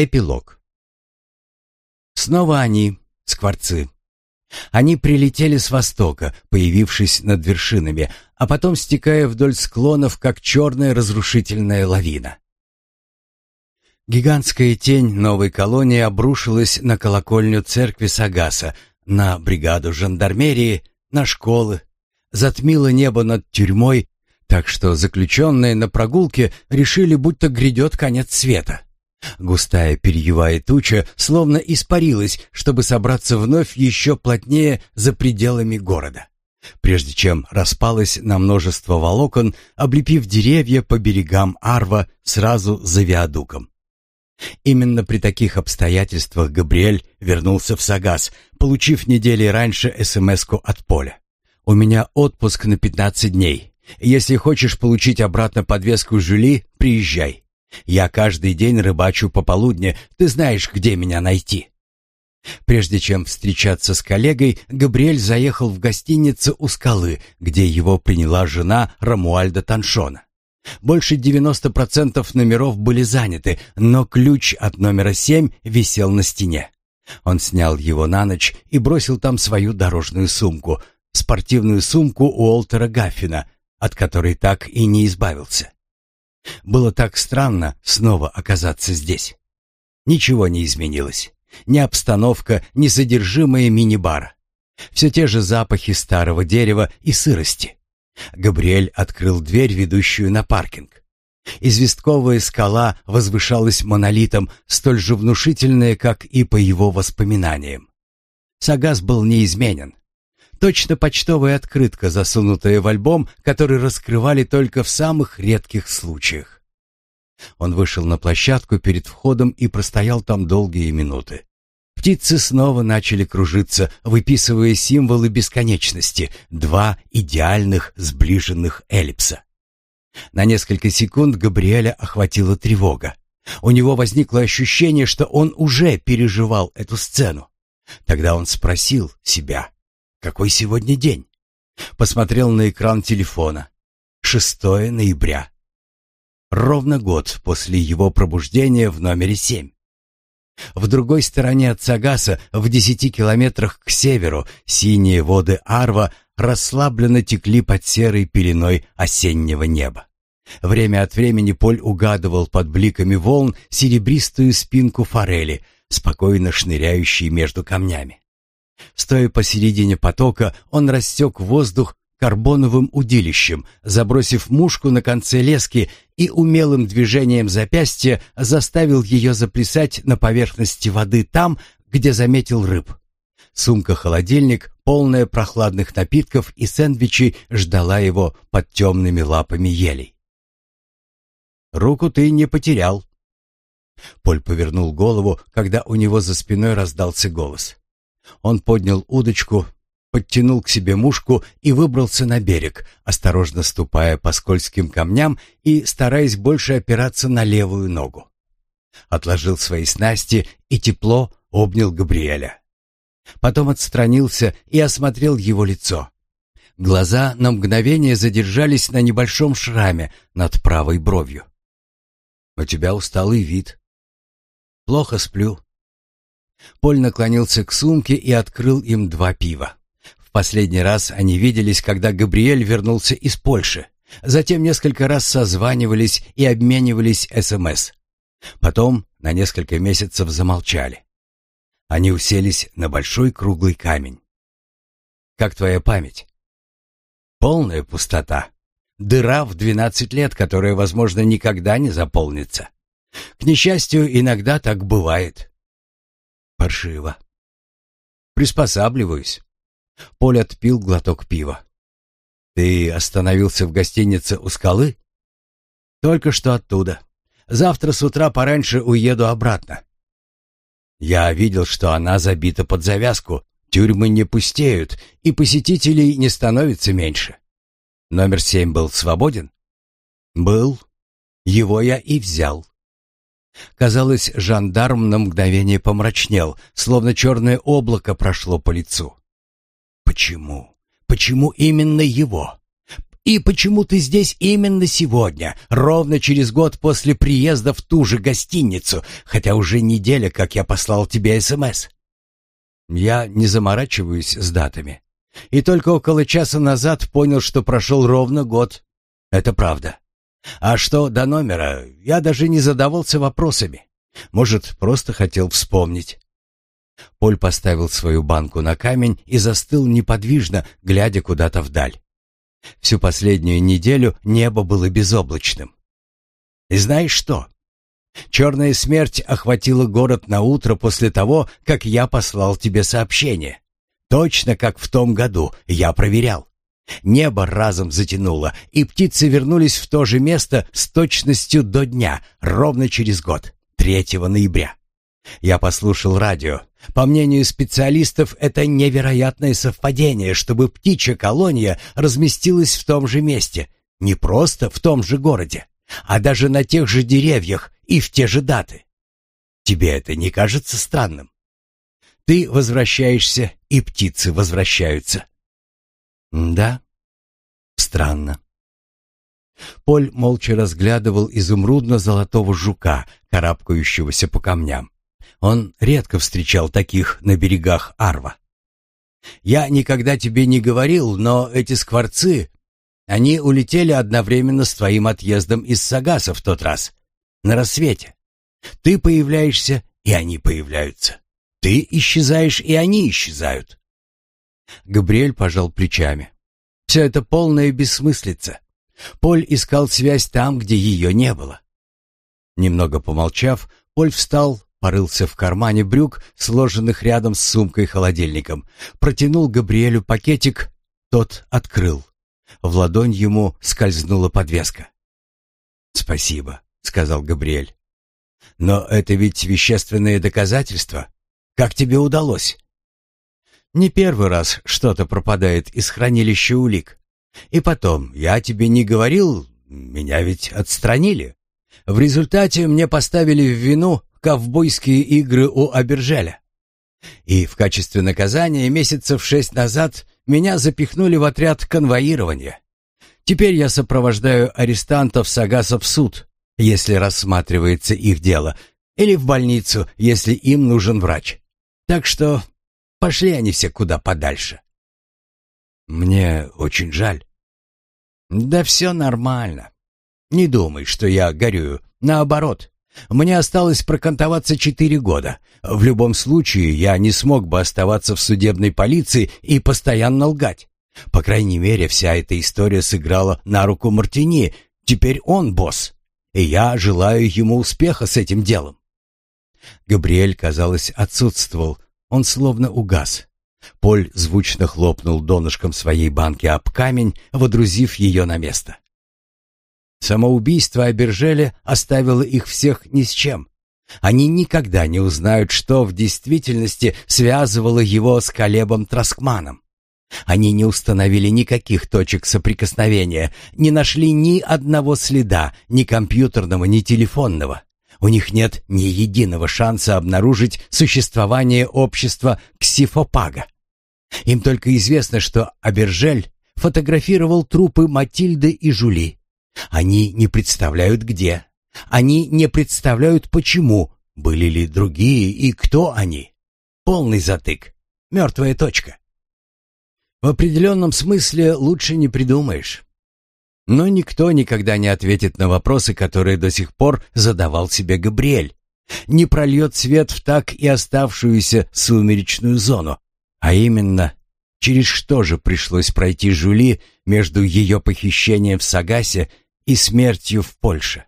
Эпилог. Снова они, скворцы. Они прилетели с востока, появившись над вершинами, а потом стекая вдоль склонов, как черная разрушительная лавина. Гигантская тень новой колонии обрушилась на колокольню церкви Сагаса, на бригаду жандармерии, на школы, затмила небо над тюрьмой, так что заключенные на прогулке решили, будто грядет конец света. Густая перьевая туча словно испарилась, чтобы собраться вновь еще плотнее за пределами города, прежде чем распалась на множество волокон, облепив деревья по берегам Арва сразу за виадуком. Именно при таких обстоятельствах Габриэль вернулся в Сагас, получив недели раньше СМСку от Поля. «У меня отпуск на 15 дней. Если хочешь получить обратно подвеску Жюли, приезжай». Я каждый день рыбачу по полудне, ты знаешь, где меня найти». Прежде чем встречаться с коллегой, Габриэль заехал в гостиницу у скалы, где его приняла жена Рамуальда Таншона. Больше 90% номеров были заняты, но ключ от номера 7 висел на стене. Он снял его на ночь и бросил там свою дорожную сумку, спортивную сумку Уолтера Гаффина, от которой так и не избавился. Было так странно снова оказаться здесь. Ничего не изменилось. Ни обстановка, ни содержимое мини-бара. Все те же запахи старого дерева и сырости. Габриэль открыл дверь, ведущую на паркинг. Известковая скала возвышалась монолитом, столь же внушительная, как и по его воспоминаниям. Сагас был неизменен точно почтовая открытка, засунутая в альбом, который раскрывали только в самых редких случаях. Он вышел на площадку перед входом и простоял там долгие минуты. Птицы снова начали кружиться, выписывая символы бесконечности, два идеальных сближенных эллипса. На несколько секунд Габриэля охватила тревога. У него возникло ощущение, что он уже переживал эту сцену. Тогда он спросил себя — какой сегодня день? Посмотрел на экран телефона. 6 ноября. Ровно год после его пробуждения в номере 7. В другой стороне от Сагаса, в десяти километрах к северу, синие воды Арва расслабленно текли под серой пеленой осеннего неба. Время от времени Поль угадывал под бликами волн серебристую спинку форели, спокойно шныряющей между камнями. Стоя посередине потока, он растек воздух карбоновым удилищем, забросив мушку на конце лески и умелым движением запястья заставил ее заплясать на поверхности воды там, где заметил рыб. Сумка-холодильник, полная прохладных напитков и сэндвичей, ждала его под темными лапами елей. «Руку ты не потерял». Поль повернул голову, когда у него за спиной раздался голос. Он поднял удочку, подтянул к себе мушку и выбрался на берег, осторожно ступая по скользким камням и стараясь больше опираться на левую ногу. Отложил свои снасти и тепло обнял Габриэля. Потом отстранился и осмотрел его лицо. Глаза на мгновение задержались на небольшом шраме над правой бровью. «У тебя усталый вид». «Плохо сплю», Поль наклонился к сумке и открыл им два пива. В последний раз они виделись, когда Габриэль вернулся из Польши. Затем несколько раз созванивались и обменивались СМС. Потом на несколько месяцев замолчали. Они уселись на большой круглый камень. «Как твоя память?» «Полная пустота. Дыра в двенадцать лет, которая, возможно, никогда не заполнится. К несчастью, иногда так бывает. Паршиво. Приспосабливаюсь. Поль отпил глоток пива. Ты остановился в гостинице у скалы? Только что оттуда. Завтра с утра пораньше уеду обратно. Я видел, что она забита под завязку. Тюрьмы не пустеют, и посетителей не становится меньше. Номер семь был свободен? Был. Его я и взял. Казалось, жандарм на мгновение помрачнел, словно черное облако прошло по лицу. «Почему? Почему именно его? И почему ты здесь именно сегодня, ровно через год после приезда в ту же гостиницу, хотя уже неделя, как я послал тебе СМС?» «Я не заморачиваюсь с датами. И только около часа назад понял, что прошел ровно год. Это правда. А что до номера, я даже не задавался вопросами. Может, просто хотел вспомнить. Поль поставил свою банку на камень и застыл неподвижно, глядя куда-то вдаль. Всю последнюю неделю небо было безоблачным. И знаешь что? Черная смерть охватила город на утро после того, как я послал тебе сообщение. Точно как в том году я проверял. Небо разом затянуло, и птицы вернулись в то же место с точностью до дня, ровно через год, 3 ноября. Я послушал радио. По мнению специалистов, это невероятное совпадение, чтобы птичья колония разместилась в том же месте, не просто в том же городе, а даже на тех же деревьях и в те же даты. Тебе это не кажется странным? Ты возвращаешься, и птицы возвращаются. Да? Странно. Поль молча разглядывал изумрудно-золотого жука, карабкающегося по камням. Он редко встречал таких на берегах Арва. «Я никогда тебе не говорил, но эти скворцы, они улетели одновременно с твоим отъездом из Сагаса в тот раз, на рассвете. Ты появляешься, и они появляются. Ты исчезаешь, и они исчезают. Габриэль пожал плечами. «Все это полная бессмыслица. Поль искал связь там, где ее не было». Немного помолчав, Поль встал, порылся в кармане брюк, сложенных рядом с сумкой-холодильником, протянул Габриэлю пакетик, тот открыл. В ладонь ему скользнула подвеска. «Спасибо», — сказал Габриэль. «Но это ведь вещественные доказательства. Как тебе удалось?» Не первый раз что-то пропадает из хранилища улик. И потом, я тебе не говорил, меня ведь отстранили. В результате мне поставили в вину ковбойские игры у Абержеля. И в качестве наказания месяцев шесть назад меня запихнули в отряд конвоирования. Теперь я сопровождаю арестантов Сагаса в суд, если рассматривается их дело, или в больницу, если им нужен врач. Так что Пошли они все куда подальше. Мне очень жаль. Да все нормально. Не думай, что я горюю. Наоборот, мне осталось прокантоваться четыре года. В любом случае, я не смог бы оставаться в судебной полиции и постоянно лгать. По крайней мере, вся эта история сыграла на руку Мартини. Теперь он босс. И я желаю ему успеха с этим делом. Габриэль, казалось, отсутствовал, он словно угас. Поль звучно хлопнул донышком своей банки об камень, водрузив ее на место. Самоубийство Абержеле оставило их всех ни с чем. Они никогда не узнают, что в действительности связывало его с Колебом Троскманом. Они не установили никаких точек соприкосновения, не нашли ни одного следа, ни компьютерного, ни телефонного у них нет ни единого шанса обнаружить существование общества ксифопага. Им только известно, что Абержель фотографировал трупы Матильды и Жули. Они не представляют где, они не представляют почему, были ли другие и кто они. Полный затык, мертвая точка. В определенном смысле лучше не придумаешь. Но никто никогда не ответит на вопросы, которые до сих пор задавал себе Габриэль. Не прольет свет в так и оставшуюся сумеречную зону. А именно, через что же пришлось пройти Жули между ее похищением в Сагасе и смертью в Польше?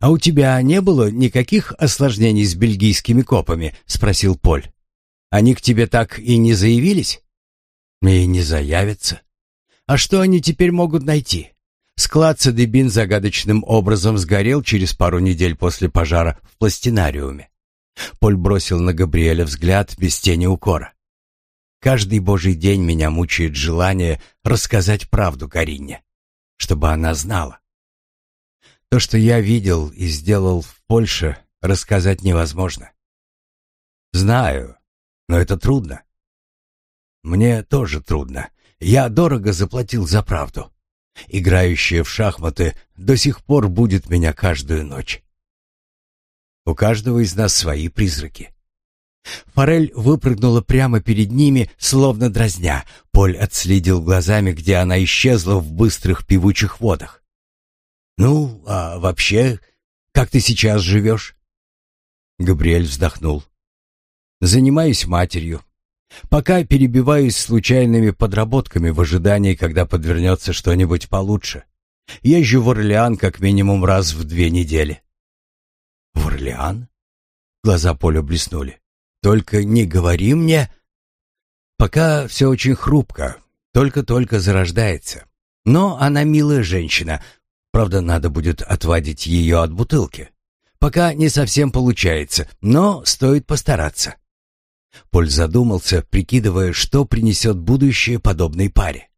«А у тебя не было никаких осложнений с бельгийскими копами?» — спросил Поль. «Они к тебе так и не заявились?» «И не заявятся. А что они теперь могут найти? Склад Садыбин загадочным образом сгорел через пару недель после пожара в пластинариуме. Поль бросил на Габриэля взгляд без тени укора. «Каждый божий день меня мучает желание рассказать правду Карине, чтобы она знала. То, что я видел и сделал в Польше, рассказать невозможно. Знаю, но это трудно. Мне тоже трудно, я дорого заплатил за правду. Играющая в шахматы до сих пор будет меня каждую ночь. У каждого из нас свои призраки. Форель выпрыгнула прямо перед ними, словно дразня. Поль отследил глазами, где она исчезла в быстрых певучих водах. «Ну, а вообще, как ты сейчас живешь?» Габриэль вздохнул. «Занимаюсь матерью. Пока перебиваюсь случайными подработками в ожидании, когда подвернется что-нибудь получше. Езжу в Орлеан как минимум раз в две недели. В Орлеан? Глаза Поля блеснули. Только не говори мне... Пока все очень хрупко, только-только зарождается. Но она милая женщина. Правда, надо будет отводить ее от бутылки. Пока не совсем получается, но стоит постараться. Поль задумался, прикидывая, что принесет будущее подобной паре.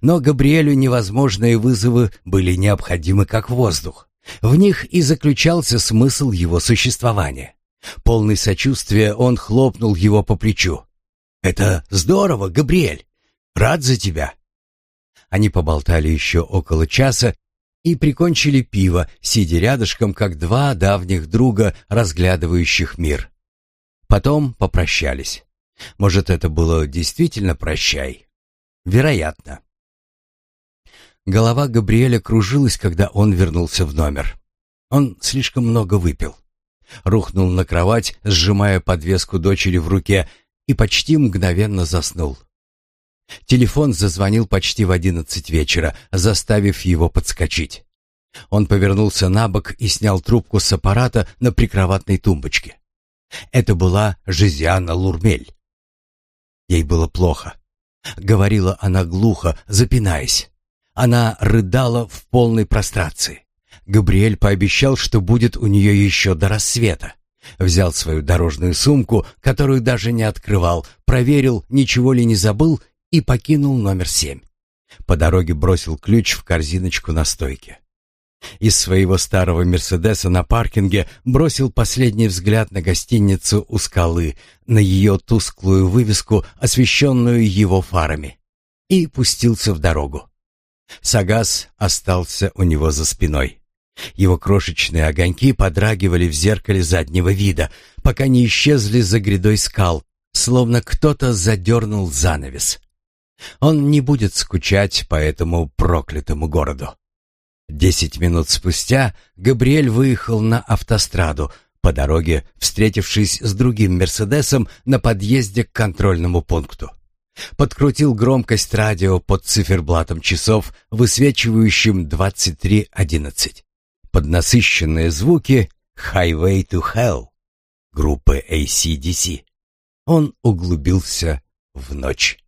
Но Габриэлю невозможные вызовы были необходимы как воздух. В них и заключался смысл его существования. Полный сочувствия он хлопнул его по плечу. «Это здорово, Габриэль! Рад за тебя!» Они поболтали еще около часа и прикончили пиво, сидя рядышком, как два давних друга, разглядывающих мир. Потом попрощались. Может, это было действительно прощай? Вероятно. Голова Габриэля кружилась, когда он вернулся в номер. Он слишком много выпил. Рухнул на кровать, сжимая подвеску дочери в руке, и почти мгновенно заснул. Телефон зазвонил почти в одиннадцать вечера, заставив его подскочить. Он повернулся на бок и снял трубку с аппарата на прикроватной тумбочке. Это была Жизиана Лурмель. Ей было плохо. Говорила она глухо, запинаясь. Она рыдала в полной прострации. Габриэль пообещал, что будет у нее еще до рассвета. Взял свою дорожную сумку, которую даже не открывал, проверил, ничего ли не забыл и покинул номер семь. По дороге бросил ключ в корзиночку на стойке. Из своего старого «Мерседеса» на паркинге бросил последний взгляд на гостиницу у скалы, на ее тусклую вывеску, освещенную его фарами, и пустился в дорогу. Сагас остался у него за спиной. Его крошечные огоньки подрагивали в зеркале заднего вида, пока не исчезли за грядой скал, словно кто-то задернул занавес. Он не будет скучать по этому проклятому городу. Десять минут спустя Габриэль выехал на автостраду, по дороге встретившись с другим «Мерседесом» на подъезде к контрольному пункту. Подкрутил громкость радио под циферблатом часов, высвечивающим 23.11. Поднасыщенные звуки «Highway to Hell» группы ACDC. Он углубился в ночь.